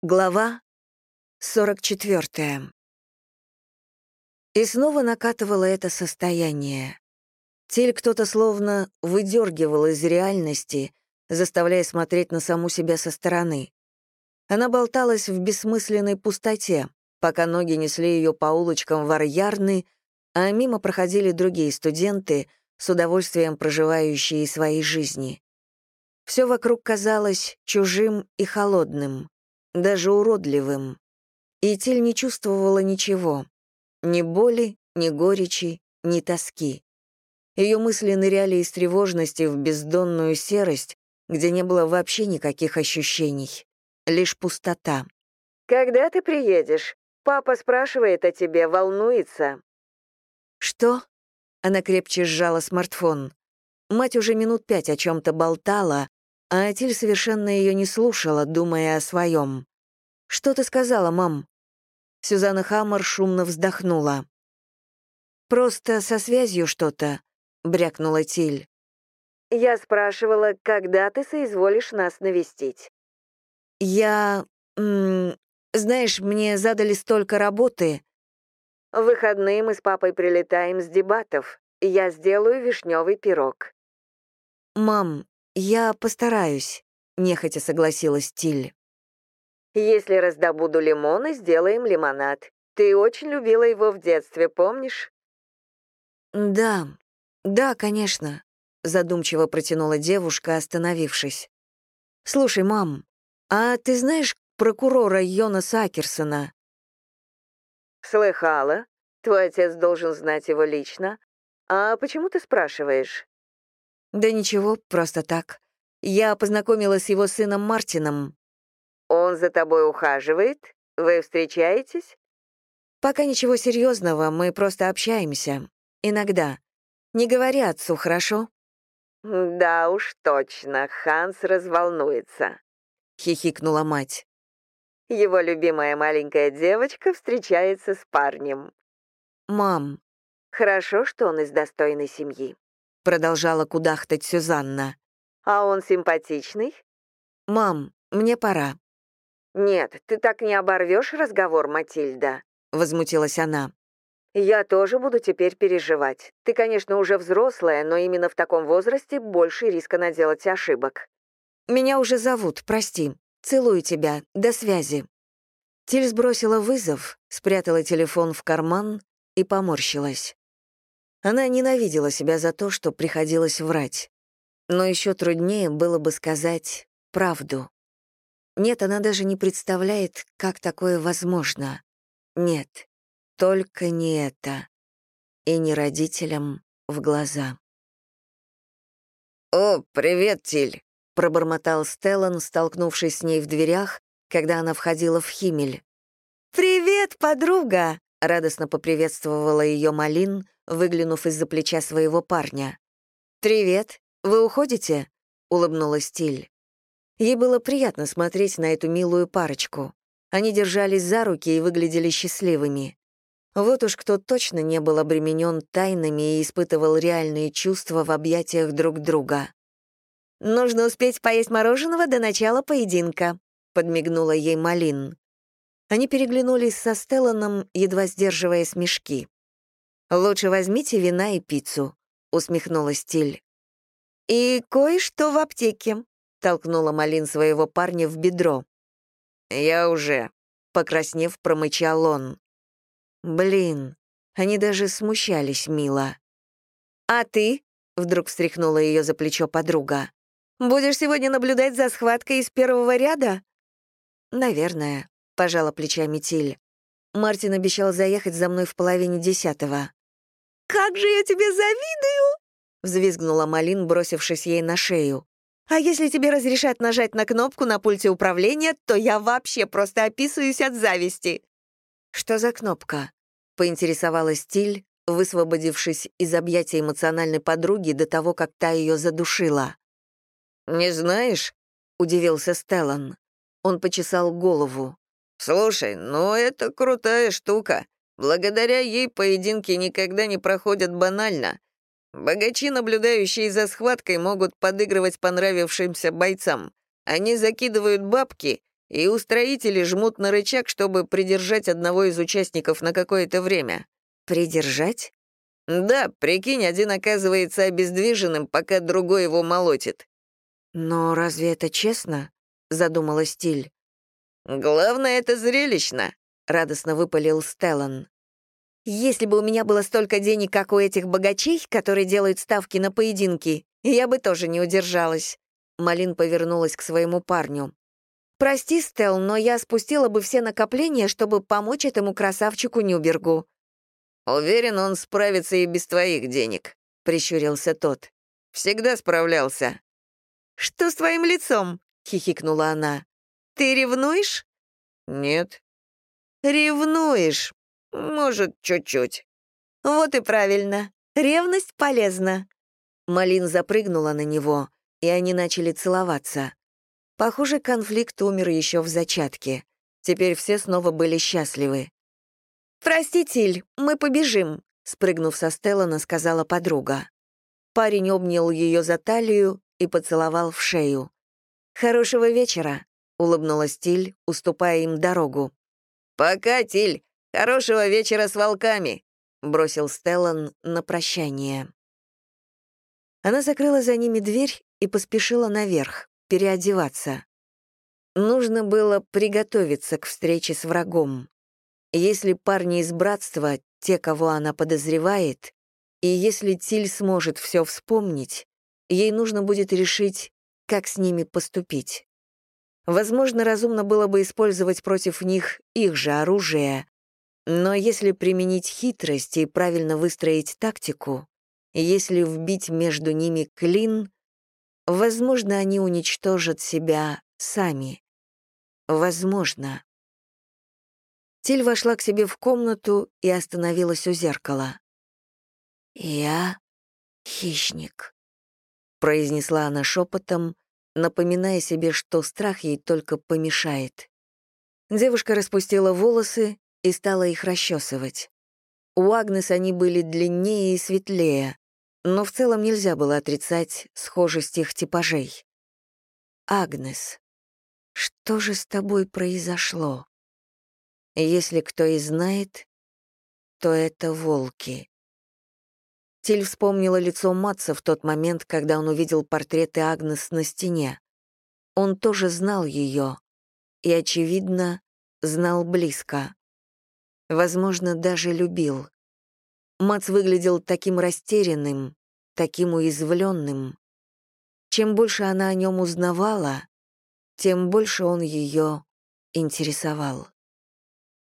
Глава 44. И снова накатывало это состояние. Тель кто-то словно выдергивал из реальности, заставляя смотреть на саму себя со стороны. Она болталась в бессмысленной пустоте, пока ноги несли ее по улочкам Варьярны, а мимо проходили другие студенты, с удовольствием проживающие свои жизни. Все вокруг казалось чужим и холодным даже уродливым. И Тиль не чувствовала ничего. Ни боли, ни горечи, ни тоски. Ее мысли ныряли из тревожности в бездонную серость, где не было вообще никаких ощущений. Лишь пустота. «Когда ты приедешь? Папа спрашивает о тебе, волнуется». «Что?» Она крепче сжала смартфон. Мать уже минут пять о чем-то болтала, а Атиль совершенно ее не слушала, думая о своем. «Что ты сказала, мам?» Сюзанна Хаммер шумно вздохнула. «Просто со связью что-то», — брякнула Тиль. «Я спрашивала, когда ты соизволишь нас навестить?» «Я... Знаешь, мне задали столько работы». «В выходные мы с папой прилетаем с дебатов. Я сделаю вишневый пирог». «Мам, «Я постараюсь», — нехотя согласилась Тиль. «Если раздобуду лимоны, сделаем лимонад. Ты очень любила его в детстве, помнишь?» «Да, да, конечно», — задумчиво протянула девушка, остановившись. «Слушай, мам, а ты знаешь прокурора Йона Сакерсона?» «Слыхала. Твой отец должен знать его лично. А почему ты спрашиваешь?» Да ничего, просто так. Я познакомилась с его сыном Мартином. Он за тобой ухаживает? Вы встречаетесь? Пока ничего серьезного, мы просто общаемся. Иногда. Не говори отцу, хорошо? Да уж точно, Ханс разволнуется. Хихикнула мать. Его любимая маленькая девочка встречается с парнем. Мам. Хорошо, что он из достойной семьи продолжала кудахтать Сюзанна. «А он симпатичный?» «Мам, мне пора». «Нет, ты так не оборвешь разговор, Матильда», — возмутилась она. «Я тоже буду теперь переживать. Ты, конечно, уже взрослая, но именно в таком возрасте больше риска наделать ошибок». «Меня уже зовут, прости. Целую тебя. До связи». Тиль сбросила вызов, спрятала телефон в карман и поморщилась. Она ненавидела себя за то, что приходилось врать. Но еще труднее было бы сказать правду. Нет, она даже не представляет, как такое возможно. Нет, только не это. И не родителям в глаза. «О, привет, Тиль!» — пробормотал Стеллан, столкнувшись с ней в дверях, когда она входила в Химель. «Привет, подруга!» — радостно поприветствовала ее Малин, выглянув из-за плеча своего парня. «Привет, вы уходите?» — улыбнулась Тиль. Ей было приятно смотреть на эту милую парочку. Они держались за руки и выглядели счастливыми. Вот уж кто точно не был обременен тайнами и испытывал реальные чувства в объятиях друг друга. «Нужно успеть поесть мороженого до начала поединка», — подмигнула ей Малин. Они переглянулись со Стелланом, едва сдерживая смешки. «Лучше возьмите вина и пиццу», — усмехнулась Тиль. «И кое-что в аптеке», — толкнула Малин своего парня в бедро. «Я уже», — покраснев, промычал он. «Блин, они даже смущались мило». «А ты?» — вдруг встряхнула ее за плечо подруга. «Будешь сегодня наблюдать за схваткой из первого ряда?» «Наверное», — пожала плечами Тиль. Мартин обещал заехать за мной в половине десятого. «Как же я тебе завидую!» — взвизгнула Малин, бросившись ей на шею. «А если тебе разрешат нажать на кнопку на пульте управления, то я вообще просто описываюсь от зависти». «Что за кнопка?» — поинтересовалась Тиль, высвободившись из объятий эмоциональной подруги до того, как та ее задушила. «Не знаешь?» — удивился Стеллан. Он почесал голову. «Слушай, ну это крутая штука. Благодаря ей поединки никогда не проходят банально. Богачи, наблюдающие за схваткой, могут подыгрывать понравившимся бойцам. Они закидывают бабки и устроители жмут на рычаг, чтобы придержать одного из участников на какое-то время. Придержать? Да, прикинь, один оказывается обездвиженным, пока другой его молотит. Но разве это честно? Задумалась Тиль. Главное, это зрелищно, радостно выпалил Стеллан. Если бы у меня было столько денег, как у этих богачей, которые делают ставки на поединки, я бы тоже не удержалась. Малин повернулась к своему парню. «Прости, Стелл, но я спустила бы все накопления, чтобы помочь этому красавчику Нюбергу». «Уверен, он справится и без твоих денег», — прищурился тот. «Всегда справлялся». «Что с твоим лицом?» — хихикнула она. «Ты ревнуешь?» «Нет». «Ревнуешь?» «Может, чуть-чуть». «Вот и правильно. Ревность полезна». Малин запрыгнула на него, и они начали целоваться. Похоже, конфликт умер еще в зачатке. Теперь все снова были счастливы. «Прости, Тиль, мы побежим», — спрыгнув со Стеллана, сказала подруга. Парень обнял ее за талию и поцеловал в шею. «Хорошего вечера», — улыбнулась Тиль, уступая им дорогу. «Пока, Тиль. Хорошего вечера с волками», — бросил Стеллан на прощание. Она закрыла за ними дверь и поспешила наверх, переодеваться. Нужно было приготовиться к встрече с врагом. Если парни из братства, те, кого она подозревает, и если Тиль сможет все вспомнить, ей нужно будет решить, как с ними поступить. Возможно, разумно было бы использовать против них их же оружие, но если применить хитрость и правильно выстроить тактику, если вбить между ними клин, возможно, они уничтожат себя сами. Возможно. Тиль вошла к себе в комнату и остановилась у зеркала. «Я хищник», — произнесла она шепотом, напоминая себе, что страх ей только помешает. Девушка распустила волосы и стала их расчесывать. У Агнес они были длиннее и светлее, но в целом нельзя было отрицать схожесть их типажей. «Агнес, что же с тобой произошло? Если кто и знает, то это волки». Тиль вспомнила лицо Матца в тот момент, когда он увидел портреты Агнес на стене. Он тоже знал ее и, очевидно, знал близко возможно, даже любил. Мац выглядел таким растерянным, таким уязвленным. Чем больше она о нем узнавала, тем больше он ее интересовал.